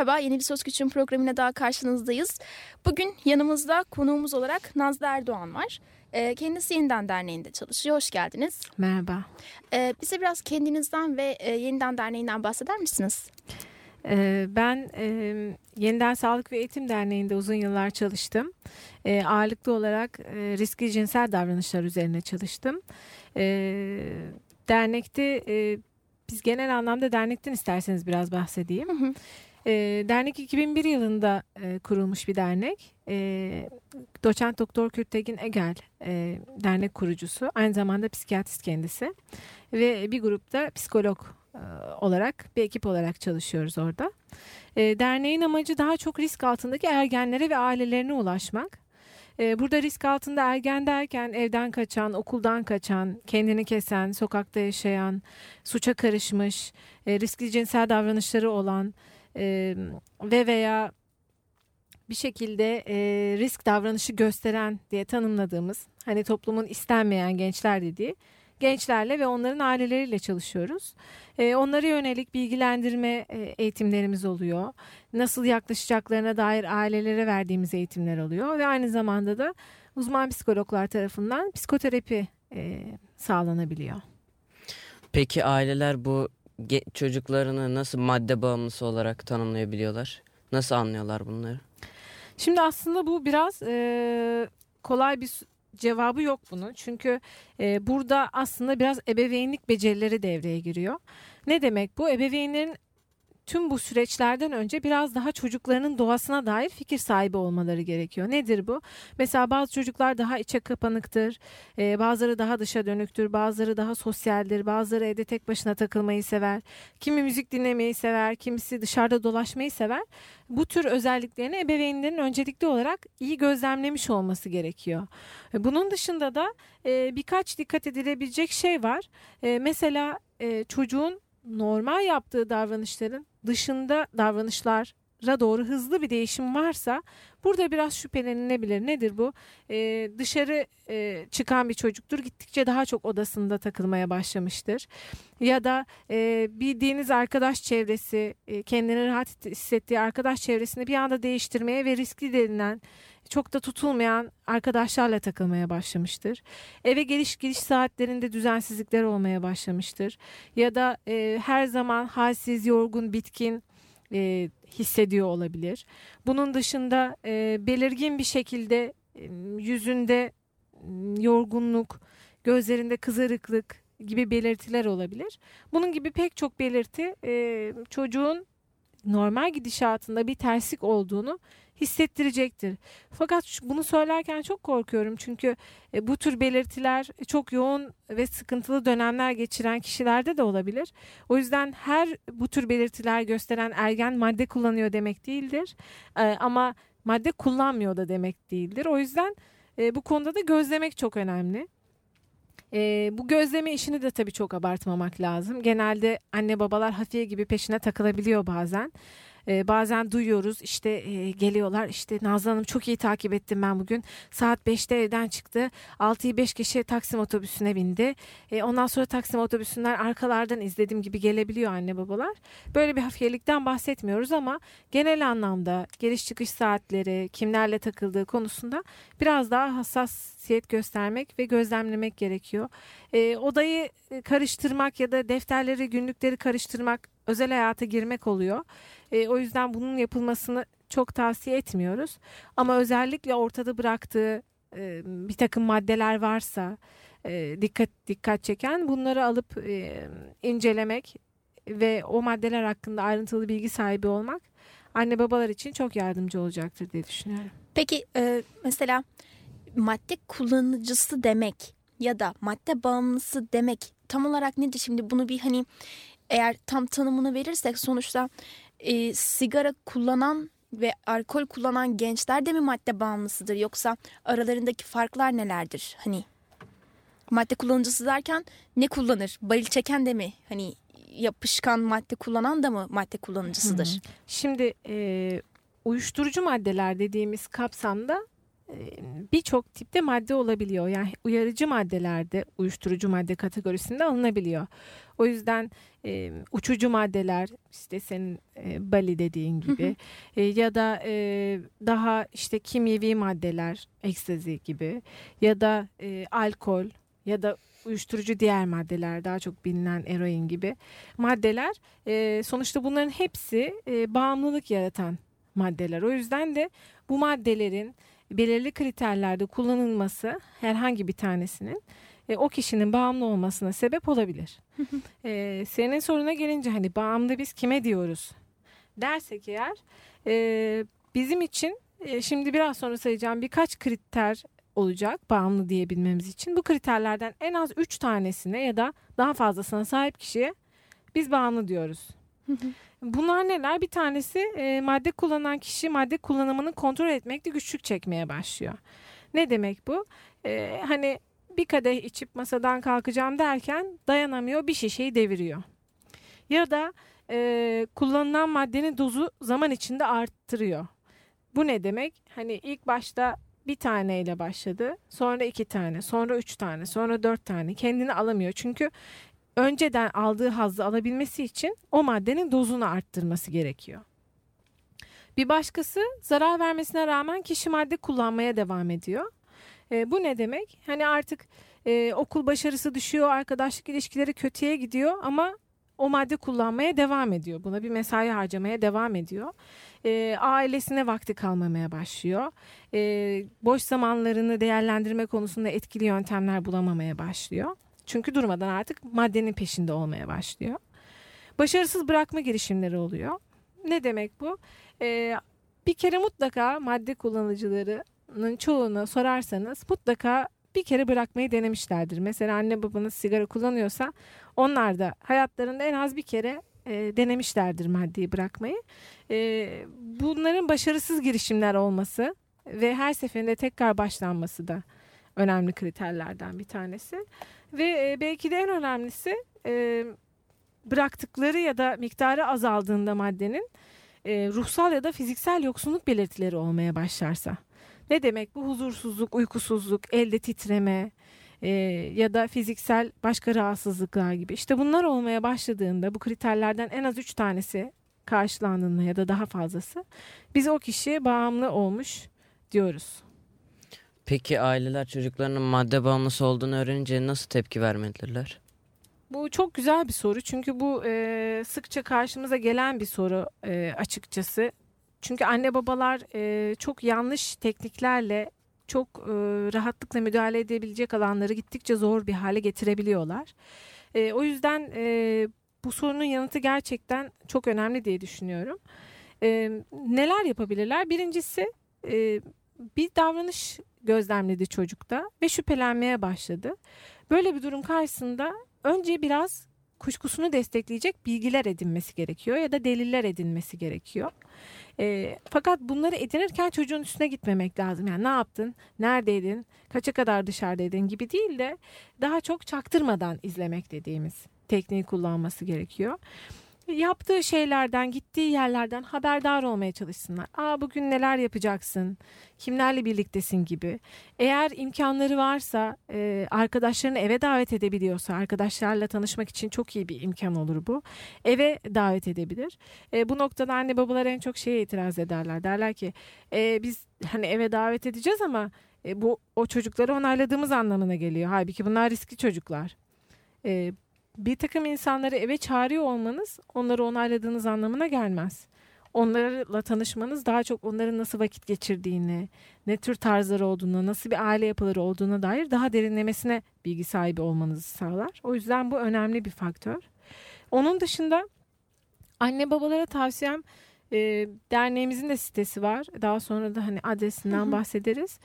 Merhaba, yeni bir Söz Küçüğün programına daha karşınızdayız. Bugün yanımızda konuğumuz olarak Nazlı Erdoğan var. Ee, kendisi Yeniden Derneği'nde çalışıyor. Hoş geldiniz. Merhaba. Ee, bize biraz kendinizden ve e, Yeniden Derneği'nden bahseder misiniz? Ee, ben e, Yeniden Sağlık ve Eğitim Derneği'nde uzun yıllar çalıştım. E, ağırlıklı olarak e, riskli cinsel davranışlar üzerine çalıştım. E, dernekte e, biz genel anlamda dernekten isterseniz biraz bahsedeyim. Hı hı. E, dernek 2001 yılında e, kurulmuş bir dernek. E, Doçent Doktor Kürtegin Egel e, dernek kurucusu. Aynı zamanda psikiyatrist kendisi. Ve bir grupta psikolog e, olarak bir ekip olarak çalışıyoruz orada. E, derneğin amacı daha çok risk altındaki ergenlere ve ailelerine ulaşmak. Burada risk altında ergen derken evden kaçan, okuldan kaçan, kendini kesen, sokakta yaşayan, suça karışmış, e, riskli cinsel davranışları olan e, ve veya bir şekilde e, risk davranışı gösteren diye tanımladığımız hani toplumun istenmeyen gençler dediği gençlerle ve onların aileleriyle çalışıyoruz. E, onlara yönelik bilgilendirme e, eğitimlerimiz oluyor. Nasıl yaklaşacaklarına dair ailelere verdiğimiz eğitimler oluyor ve aynı zamanda da uzman psikologlar tarafından psikoterapi e, sağlanabiliyor. Peki aileler bu çocuklarını nasıl madde bağımlısı olarak tanımlayabiliyorlar? Nasıl anlıyorlar bunları? Şimdi aslında bu biraz e, kolay bir cevabı yok bunun. Çünkü e, burada aslında biraz ebeveynlik becerileri devreye giriyor. Ne demek bu? Ebeveynlerin tüm bu süreçlerden önce biraz daha çocuklarının doğasına dair fikir sahibi olmaları gerekiyor. Nedir bu? Mesela bazı çocuklar daha içe kapanıktır, e, bazıları daha dışa dönüktür, bazıları daha sosyaldir, bazıları evde tek başına takılmayı sever, kimi müzik dinlemeyi sever, kimisi dışarıda dolaşmayı sever. Bu tür özelliklerini ebeveynlerin öncelikli olarak iyi gözlemlemiş olması gerekiyor. E, Bunun dışında da e, birkaç dikkat edilebilecek şey var. Mesela çocuğun normal yaptığı davranışların dışında davranışlara doğru hızlı bir değişim varsa burada biraz şüphelenilebilir. Nedir bu? Ee, dışarı e, çıkan bir çocuktur gittikçe daha çok odasında takılmaya başlamıştır. Ya da e, bildiğiniz arkadaş çevresi e, kendini rahat hissettiği arkadaş çevresini bir anda değiştirmeye ve riskli denilen çok da tutulmayan arkadaşlarla takılmaya başlamıştır. Eve geliş giriş saatlerinde düzensizlikler olmaya başlamıştır. Ya da e, her zaman halsiz, yorgun, bitkin e, hissediyor olabilir. Bunun dışında e, belirgin bir şekilde e, yüzünde m, yorgunluk, gözlerinde kızarıklık gibi belirtiler olabilir. Bunun gibi pek çok belirti e, çocuğun normal gidişatında bir terslik olduğunu hissettirecektir. Fakat bunu söylerken çok korkuyorum çünkü e, bu tür belirtiler çok yoğun ve sıkıntılı dönemler geçiren kişilerde de olabilir. O yüzden her bu tür belirtiler gösteren ergen madde kullanıyor demek değildir. E, ama madde kullanmıyor da demek değildir. O yüzden e, bu konuda da gözlemek çok önemli. E, bu gözleme işini de tabii çok abartmamak lazım. Genelde anne babalar hafiye gibi peşine takılabiliyor bazen. E, bazen duyuyoruz işte e, geliyorlar işte Nazlı Hanım çok iyi takip ettim ben bugün. Saat 5'te evden çıktı. 6'yı 5 kişi Taksim otobüsüne bindi. E, ondan sonra Taksim otobüsünden arkalardan izlediğim gibi gelebiliyor anne babalar. Böyle bir hafiyelikten bahsetmiyoruz ama genel anlamda giriş çıkış saatleri, kimlerle takıldığı konusunda biraz daha hassasiyet göstermek ve gözlemlemek gerekiyor. E, odayı e, karıştırmak ya da defterleri, günlükleri karıştırmak özel hayata girmek oluyor. E, o yüzden bunun yapılmasını çok tavsiye etmiyoruz. Ama özellikle ortada bıraktığı e, bir takım maddeler varsa e, dikkat dikkat çeken bunları alıp e, incelemek ve o maddeler hakkında ayrıntılı bilgi sahibi olmak anne babalar için çok yardımcı olacaktır diye düşünüyorum. Peki e, mesela madde kullanıcısı demek ya da madde bağımlısı demek tam olarak nedir? Şimdi bunu bir hani eğer tam tanımını verirsek sonuçta e, sigara kullanan ve alkol kullanan gençler de mi madde bağımlısıdır yoksa aralarındaki farklar nelerdir? Hani madde kullanıcısı derken ne kullanır? Baril çeken de mi? Hani yapışkan madde kullanan da mı madde kullanıcısıdır? Hı hı. Şimdi e, uyuşturucu maddeler dediğimiz kapsamda birçok tipte madde olabiliyor. Yani uyarıcı maddelerde uyuşturucu madde kategorisinde alınabiliyor. O yüzden e, uçucu maddeler işte senin e, bali dediğin gibi e, ya da e, daha işte kimyevi maddeler ekstazi gibi ya da e, alkol ya da uyuşturucu diğer maddeler daha çok bilinen eroin gibi maddeler e, sonuçta bunların hepsi e, bağımlılık yaratan maddeler. O yüzden de bu maddelerin belirli kriterlerde kullanılması herhangi bir tanesinin e, o kişinin bağımlı olmasına sebep olabilir. e, senin soruna gelince hani bağımlı biz kime diyoruz dersek eğer e, bizim için e, şimdi biraz sonra sayacağım birkaç kriter olacak bağımlı diyebilmemiz için. Bu kriterlerden en az 3 tanesine ya da daha fazlasına sahip kişiye biz bağımlı diyoruz. Bunlar neler? Bir tanesi e, madde kullanan kişi madde kullanımını kontrol etmekte güçlük çekmeye başlıyor. Ne demek bu? E, hani bir kadeh içip masadan kalkacağım derken dayanamıyor bir şişeyi deviriyor. Ya da e, kullanılan maddenin dozu zaman içinde arttırıyor. Bu ne demek? Hani ilk başta bir taneyle başladı. Sonra iki tane, sonra üç tane, sonra dört tane. Kendini alamıyor. Çünkü önceden aldığı hazzı alabilmesi için o maddenin dozunu arttırması gerekiyor. Bir başkası zarar vermesine rağmen kişi madde kullanmaya devam ediyor. E, bu ne demek? Hani artık e, okul başarısı düşüyor, arkadaşlık ilişkileri kötüye gidiyor ama o madde kullanmaya devam ediyor. Buna bir mesai harcamaya devam ediyor. E, ailesine vakti kalmamaya başlıyor. E, boş zamanlarını değerlendirme konusunda etkili yöntemler bulamamaya başlıyor. Çünkü durmadan artık maddenin peşinde olmaya başlıyor. Başarısız bırakma girişimleri oluyor. Ne demek bu? Ee, bir kere mutlaka madde kullanıcılarının çoğunu sorarsanız mutlaka bir kere bırakmayı denemişlerdir. Mesela anne babanız sigara kullanıyorsa onlar da hayatlarında en az bir kere e, denemişlerdir maddeyi bırakmayı. E, bunların başarısız girişimler olması ve her seferinde tekrar başlanması da önemli kriterlerden bir tanesi. Ve e, belki de en önemlisi e, bıraktıkları ya da miktarı azaldığında maddenin e, ruhsal ya da fiziksel yoksunluk belirtileri olmaya başlarsa. Ne demek bu huzursuzluk, uykusuzluk, elde titreme ya da fiziksel başka rahatsızlıklar gibi. İşte bunlar olmaya başladığında bu kriterlerden en az üç tanesi karşılandığında ya da daha fazlası biz o kişiye bağımlı olmuş diyoruz. Peki aileler çocuklarının madde bağımlısı olduğunu öğrenince nasıl tepki vermelidirler? Bu çok güzel bir soru çünkü bu e, sıkça karşımıza gelen bir soru e, açıkçası. Çünkü anne babalar e, çok yanlış tekniklerle çok e, rahatlıkla müdahale edebilecek alanları gittikçe zor bir hale getirebiliyorlar. E, o yüzden e, bu sorunun yanıtı gerçekten çok önemli diye düşünüyorum. E, neler yapabilirler? Birincisi e, bir davranış gözlemledi çocukta ve şüphelenmeye başladı. Böyle bir durum karşısında önce biraz kuşkusunu destekleyecek bilgiler edinmesi gerekiyor ya da deliller edinmesi gerekiyor. E, fakat bunları edinirken çocuğun üstüne gitmemek lazım. Yani ne yaptın, neredeydin, kaça kadar dışarıdaydın gibi değil de daha çok çaktırmadan izlemek dediğimiz tekniği kullanması gerekiyor yaptığı şeylerden, gittiği yerlerden haberdar olmaya çalışsınlar. Aa bugün neler yapacaksın? Kimlerle birliktesin gibi. Eğer imkanları varsa, e, arkadaşlarını eve davet edebiliyorsa, arkadaşlarla tanışmak için çok iyi bir imkan olur bu. Eve davet edebilir. E, bu noktada anne babalar en çok şeye itiraz ederler. Derler ki e, biz hani eve davet edeceğiz ama e, bu o çocukları onayladığımız anlamına geliyor. Halbuki bunlar riskli çocuklar. E, bir takım insanları eve çağırıyor olmanız onları onayladığınız anlamına gelmez. Onlarla tanışmanız daha çok onların nasıl vakit geçirdiğini, ne tür tarzları olduğunu, nasıl bir aile yapıları olduğuna dair daha derinlemesine bilgi sahibi olmanızı sağlar. O yüzden bu önemli bir faktör. Onun dışında anne babalara tavsiyem e, derneğimizin de sitesi var. Daha sonra da hani adresinden bahsederiz.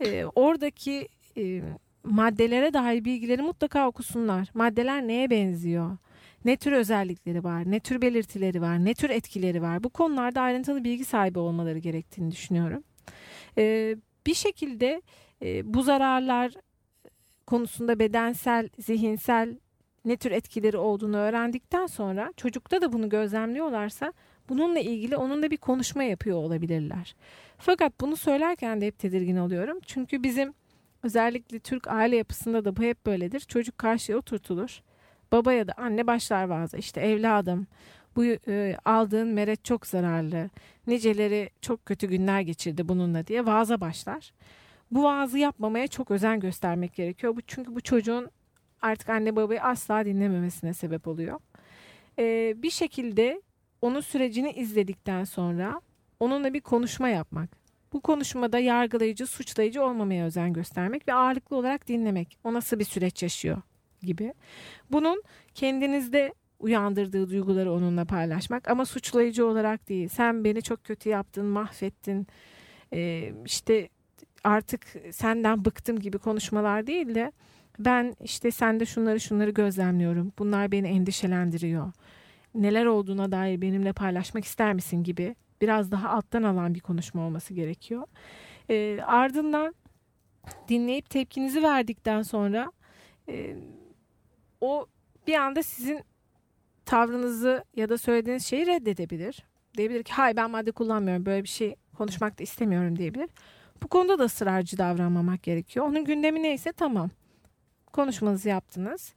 E, oradaki e, maddelere dair bilgileri mutlaka okusunlar. Maddeler neye benziyor? ne tür özellikleri var, ne tür belirtileri var, ne tür etkileri var. Bu konularda ayrıntılı bilgi sahibi olmaları gerektiğini düşünüyorum. E, bir şekilde e, bu zararlar konusunda bedensel, zihinsel ne tür etkileri olduğunu öğrendikten sonra çocukta da bunu gözlemliyorlarsa bununla ilgili onunla bir konuşma yapıyor olabilirler. Fakat bunu söylerken de hep tedirgin oluyorum. Çünkü bizim özellikle Türk aile yapısında da bu hep böyledir. Çocuk karşıya oturtulur. Baba ya da anne başlar bazı işte evladım bu e, aldığın meret çok zararlı. Niceleri çok kötü günler geçirdi bununla diye vaaza başlar. Bu vaazı yapmamaya çok özen göstermek gerekiyor. Bu çünkü bu çocuğun artık anne babayı asla dinlememesine sebep oluyor. Ee, bir şekilde onun sürecini izledikten sonra onunla bir konuşma yapmak. Bu konuşmada yargılayıcı, suçlayıcı olmamaya özen göstermek ve ağırlıklı olarak dinlemek. O nasıl bir süreç yaşıyor gibi. Bunun kendinizde uyandırdığı duyguları onunla paylaşmak ama suçlayıcı olarak değil. Sen beni çok kötü yaptın, mahvettin. Ee, işte artık senden bıktım gibi konuşmalar değil de ben işte sende şunları şunları gözlemliyorum. Bunlar beni endişelendiriyor. Neler olduğuna dair benimle paylaşmak ister misin gibi biraz daha alttan alan bir konuşma olması gerekiyor. E, ardından dinleyip tepkinizi verdikten sonra e, o bir anda sizin tavrınızı ya da söylediğiniz şeyi reddedebilir. Diyebilir ki hayır ben madde kullanmıyorum böyle bir şey konuşmak da istemiyorum diyebilir. Bu konuda da ısrarcı davranmamak gerekiyor. Onun gündemi neyse tamam. Konuşmanızı yaptınız.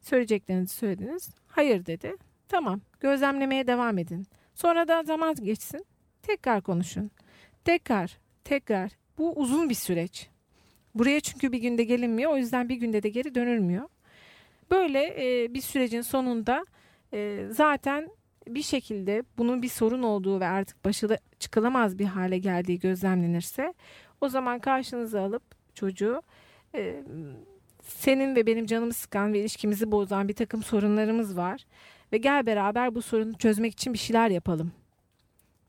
Söyleyeceklerinizi söylediniz. Hayır dedi. Tamam gözlemlemeye devam edin. Sonra da zaman geçsin. Tekrar konuşun. Tekrar, tekrar. Bu uzun bir süreç. Buraya çünkü bir günde gelinmiyor. O yüzden bir günde de geri dönülmüyor. Böyle e, bir sürecin sonunda e, zaten bir şekilde bunun bir sorun olduğu ve artık başı çıkılamaz bir hale geldiği gözlemlenirse o zaman karşınıza alıp çocuğu e, senin ve benim canımı sıkan ve ilişkimizi bozan bir takım sorunlarımız var ve gel beraber bu sorunu çözmek için bir şeyler yapalım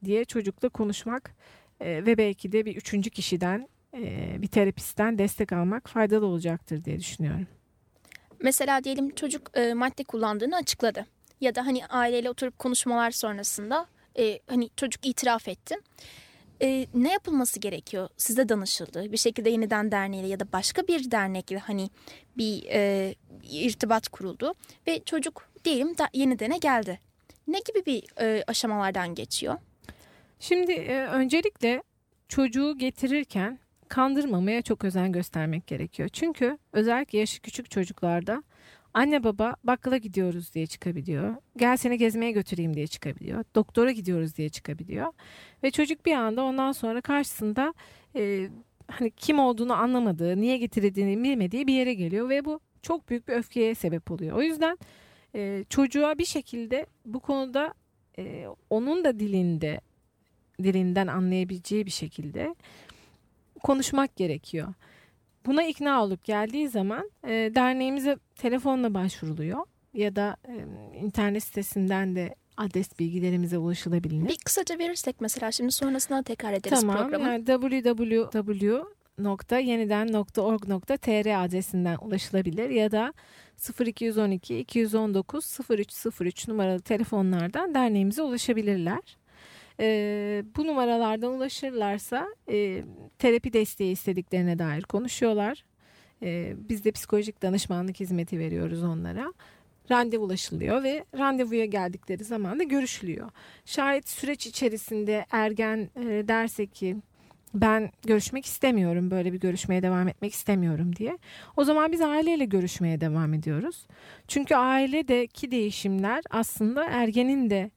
diye çocukla konuşmak e, ve belki de bir üçüncü kişiden e, bir terapistten destek almak faydalı olacaktır diye düşünüyorum. Mesela diyelim çocuk e, madde kullandığını açıkladı ya da hani aileyle oturup konuşmalar sonrasında hani çocuk itiraf etti. E, ne yapılması gerekiyor? Size danışıldı. Bir şekilde yeniden derneğiyle ya da başka bir dernekle hani bir e, irtibat kuruldu ve çocuk diyelim da yenidene geldi. Ne gibi bir e, aşamalardan geçiyor? Şimdi e, öncelikle çocuğu getirirken kandırmamaya çok özen göstermek gerekiyor. Çünkü özellikle yaşı küçük çocuklarda anne baba bakkala gidiyoruz diye çıkabiliyor. Gel seni gezmeye götüreyim diye çıkabiliyor. Doktora gidiyoruz diye çıkabiliyor. Ve çocuk bir anda ondan sonra karşısında e, hani kim olduğunu anlamadığı, niye getirildiğini bilmediği bir yere geliyor ve bu çok büyük bir öfkeye sebep oluyor. O yüzden e, çocuğa bir şekilde bu konuda e, onun da dilinde dilinden anlayabileceği bir şekilde konuşmak gerekiyor. Buna ikna olup geldiği zaman e, derneğimize telefonla başvuruluyor ya da e, internet sitesinden de adres bilgilerimize ulaşılabilir. Bir kısaca verirsek mesela şimdi sonrasında tekrar ederiz tamam, programı. Yani www.yeniden.org.tr adresinden ulaşılabilir ya da 0212 219 0303 numaralı telefonlardan derneğimize ulaşabilirler. E, bu numaralardan ulaşırlarsa e, terapi desteği istediklerine dair konuşuyorlar. E, biz de psikolojik danışmanlık hizmeti veriyoruz onlara. Randevulaşılıyor ve randevuya geldikleri zaman da görüşülüyor. Şayet süreç içerisinde ergen e, derse ki ben görüşmek istemiyorum böyle bir görüşmeye devam etmek istemiyorum diye. O zaman biz aileyle görüşmeye devam ediyoruz. Çünkü ailedeki değişimler aslında ergenin de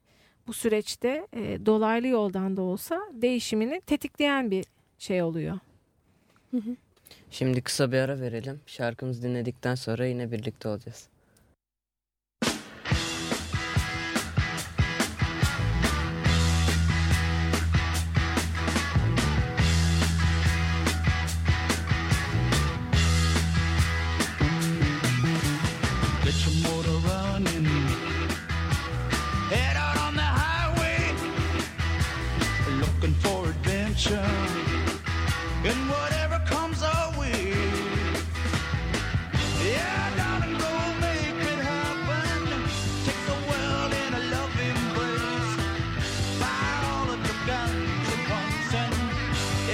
bu süreçte e, dolaylı yoldan da olsa değişimini tetikleyen bir şey oluyor. Şimdi kısa bir ara verelim. Şarkımızı dinledikten sonra yine birlikte olacağız. ocean and whatever comes our way. Yeah, darling, go make it happen. Take the world in a loving place. Buy all of the guns and pumps and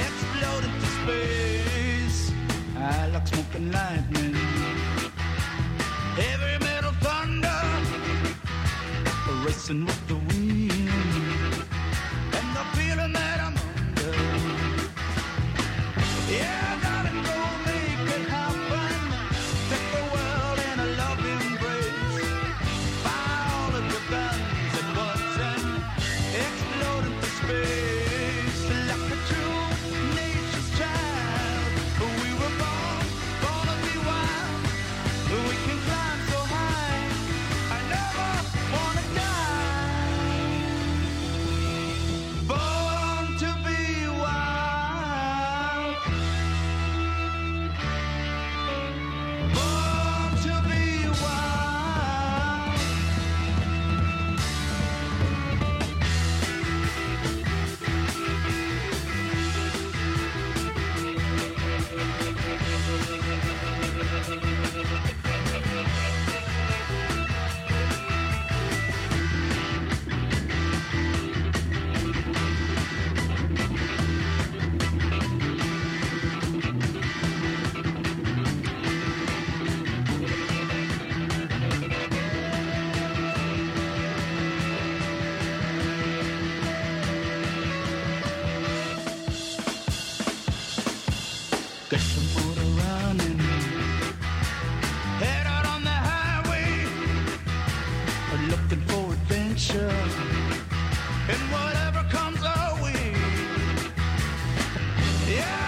explode into space. I like smoking lightning. Heavy metal thunder, racing with the Looking for adventure. And whatever comes our way. Yeah,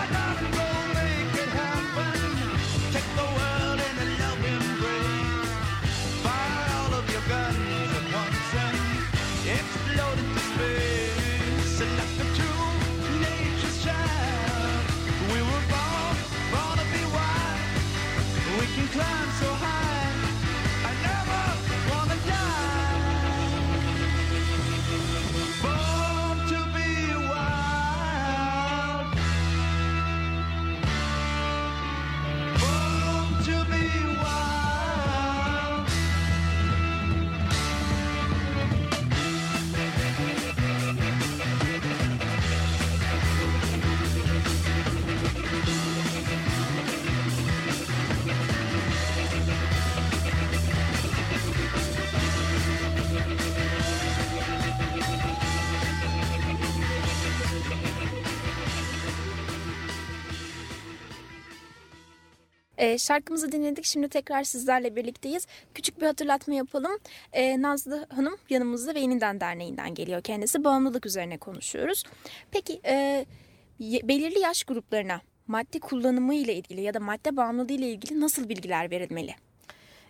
Ee, şarkımızı dinledik. Şimdi tekrar sizlerle birlikteyiz. Küçük bir hatırlatma yapalım. Ee, Nazlı Hanım yanımızda ve Yeniden Derneği'nden geliyor kendisi. Bağımlılık üzerine konuşuyoruz. Peki e, belirli yaş gruplarına madde kullanımı ile ilgili ya da madde bağımlılığı ile ilgili nasıl bilgiler verilmeli?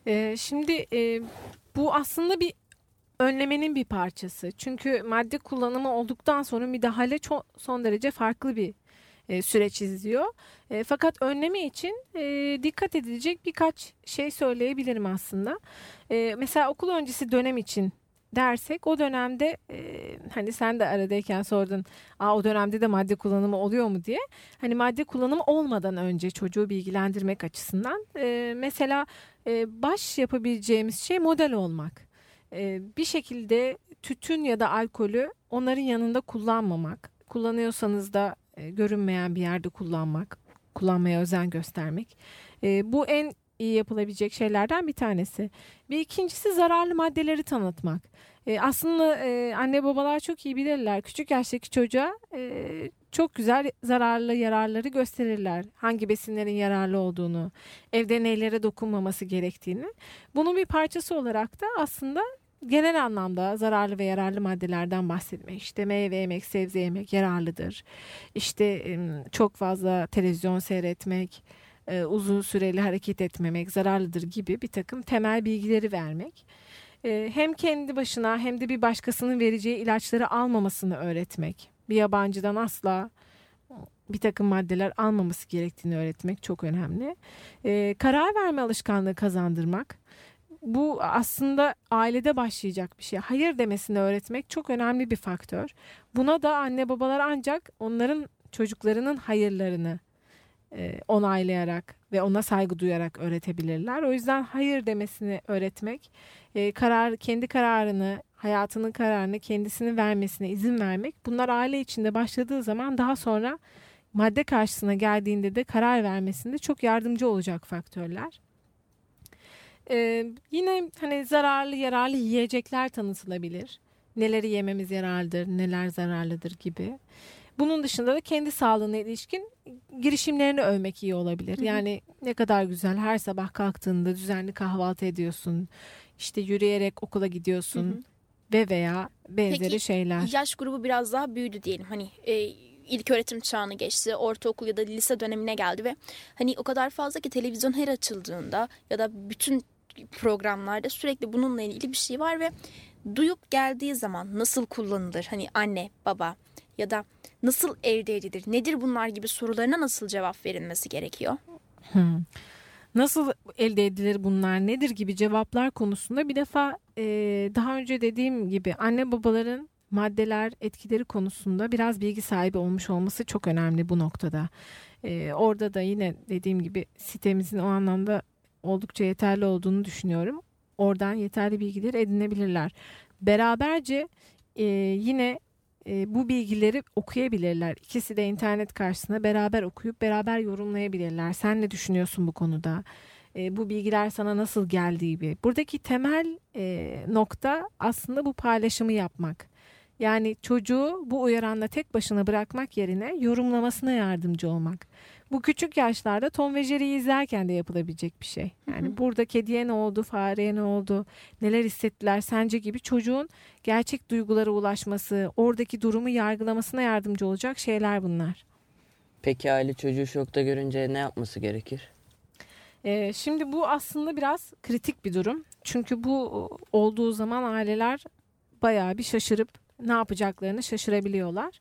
Ee, şimdi e, bu aslında bir önlemenin bir parçası. Çünkü madde kullanımı olduktan sonra müdahale ço- son derece farklı bir e, süreç izliyor. E, fakat önleme için e, dikkat edilecek birkaç şey söyleyebilirim aslında. Mesela okul öncesi dönem için dersek o dönemde hani sen de aradayken sordun Aa, o dönemde de madde kullanımı oluyor mu diye. Hani madde kullanımı olmadan önce çocuğu bilgilendirmek açısından mesela baş yapabileceğimiz şey model olmak. Bir şekilde tütün ya da alkolü onların yanında kullanmamak. Kullanıyorsanız da e, görünmeyen bir yerde kullanmak, kullanmaya özen göstermek. E, bu en iyi yapılabilecek şeylerden bir tanesi. Bir ikincisi zararlı maddeleri tanıtmak. E, aslında anne babalar çok iyi bilirler. Küçük yaştaki çocuğa çok güzel zararlı yararları gösterirler. Hangi besinlerin yararlı olduğunu, evde neylere dokunmaması gerektiğini. Bunun bir parçası olarak da aslında genel anlamda zararlı ve yararlı maddelerden bahsetmek. İşte meyve yemek, sebze yemek yararlıdır. İşte çok fazla televizyon seyretmek, e, uzun süreli hareket etmemek zararlıdır gibi bir takım temel bilgileri vermek. E, Hem kendi başına hem de bir başkasının vereceği ilaçları almamasını öğretmek. Bir yabancıdan asla bir takım maddeler almaması gerektiğini öğretmek çok önemli. E, karar verme alışkanlığı kazandırmak. Bu aslında ailede başlayacak bir şey. Hayır demesini öğretmek çok önemli bir faktör. Buna da anne babalar ancak onların çocuklarının hayırlarını e, onaylayarak ve ona saygı duyarak öğretebilirler. O yüzden hayır demesini öğretmek, e, karar kendi kararını, hayatının kararını kendisinin vermesine izin vermek. Bunlar aile içinde başladığı zaman daha sonra madde karşısına geldiğinde de karar vermesinde çok yardımcı olacak faktörler. E, yine hani zararlı yararlı yiyecekler tanıtılabilir. Neleri yememiz yararlıdır, neler zararlıdır gibi. Bunun dışında da kendi sağlığına ilişkin girişimlerini övmek iyi olabilir. Yani ne kadar güzel her sabah kalktığında düzenli kahvaltı ediyorsun. İşte yürüyerek okula gidiyorsun Hı hı. ve veya benzeri Peki, şeyler. Yaş grubu biraz daha büyüdü diyelim. Hani e, ilk öğretim çağını geçti, ortaokul ya da lise dönemine geldi ve hani o kadar fazla ki televizyon her açıldığında ya da bütün programlarda sürekli bununla ilgili bir şey var ve duyup geldiği zaman nasıl kullanılır? Hani anne, baba ya da nasıl elde edilir? Nedir bunlar gibi sorularına nasıl cevap verilmesi gerekiyor? Hmm. Nasıl elde edilir bunlar nedir gibi cevaplar konusunda bir defa e, daha önce dediğim gibi anne babaların maddeler etkileri konusunda biraz bilgi sahibi olmuş olması çok önemli bu noktada. E, orada da yine dediğim gibi sitemizin o anlamda oldukça yeterli olduğunu düşünüyorum. Oradan yeterli bilgileri edinebilirler. Beraberce e, yine e, bu bilgileri okuyabilirler. İkisi de internet karşısında beraber okuyup beraber yorumlayabilirler. Sen ne düşünüyorsun bu konuda? E, bu bilgiler sana nasıl geldiği gibi. Buradaki temel e, nokta aslında bu paylaşımı yapmak. Yani çocuğu bu uyaranla tek başına bırakmak yerine yorumlamasına yardımcı olmak. Bu küçük yaşlarda Tom ve Jerry'yi izlerken de yapılabilecek bir şey. Yani burada kediye ne oldu, fareye ne oldu, neler hissettiler sence gibi çocuğun gerçek duygulara ulaşması, oradaki durumu yargılamasına yardımcı olacak şeyler bunlar. Peki aile çocuğu şokta görünce ne yapması gerekir? Ee, şimdi bu aslında biraz kritik bir durum. Çünkü bu olduğu zaman aileler bayağı bir şaşırıp ne yapacaklarını şaşırabiliyorlar.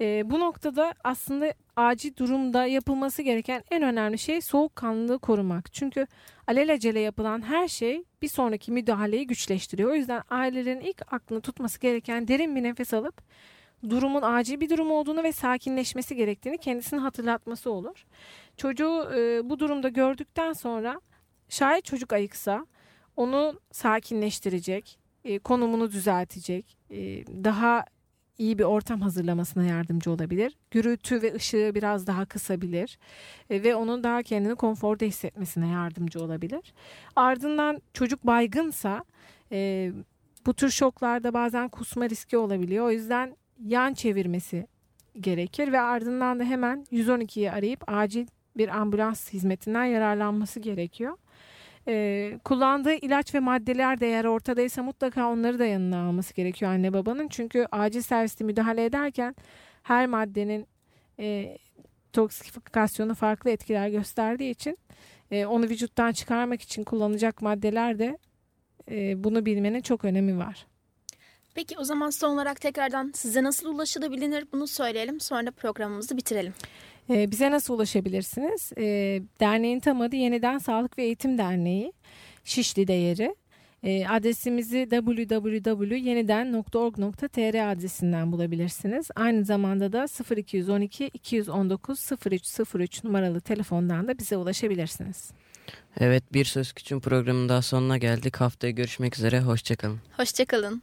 Ee, bu noktada aslında acil durumda yapılması gereken en önemli şey soğukkanlılığı korumak. Çünkü alelacele yapılan her şey bir sonraki müdahaleyi güçleştiriyor. O yüzden ailelerin ilk aklını tutması gereken derin bir nefes alıp durumun acil bir durum olduğunu ve sakinleşmesi gerektiğini kendisine hatırlatması olur. Çocuğu e, bu durumda gördükten sonra şayet çocuk ayıksa onu sakinleştirecek, e, konumunu düzeltecek, e, daha iyi bir ortam hazırlamasına yardımcı olabilir. Gürültü ve ışığı biraz daha kısabilir e, ve onun daha kendini konforda hissetmesine yardımcı olabilir. Ardından çocuk baygınsa e, bu tür şoklarda bazen kusma riski olabiliyor. O yüzden yan çevirmesi gerekir ve ardından da hemen 112'yi arayıp acil bir ambulans hizmetinden yararlanması gerekiyor. Ee, kullandığı ilaç ve maddeler de eğer ortadaysa mutlaka onları da yanına alması gerekiyor anne babanın. Çünkü acil serviste müdahale ederken her maddenin e, toksifikasyonu farklı etkiler gösterdiği için e, onu vücuttan çıkarmak için kullanacak maddeler de e, bunu bilmenin çok önemi var. Peki o zaman son olarak tekrardan size nasıl ulaşılabilir bunu söyleyelim sonra programımızı bitirelim. Ee, bize nasıl ulaşabilirsiniz? Ee, derneğin tam adı Yeniden Sağlık ve Eğitim Derneği. Şişli değeri. Ee, adresimizi www.yeniden.org.tr adresinden bulabilirsiniz. Aynı zamanda da 0212 219 0303 numaralı telefondan da bize ulaşabilirsiniz. Evet Bir Söz Küçüğün programının daha sonuna geldik. Haftaya görüşmek üzere. Hoşçakalın. Hoşçakalın.